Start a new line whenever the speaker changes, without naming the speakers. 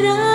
tierra.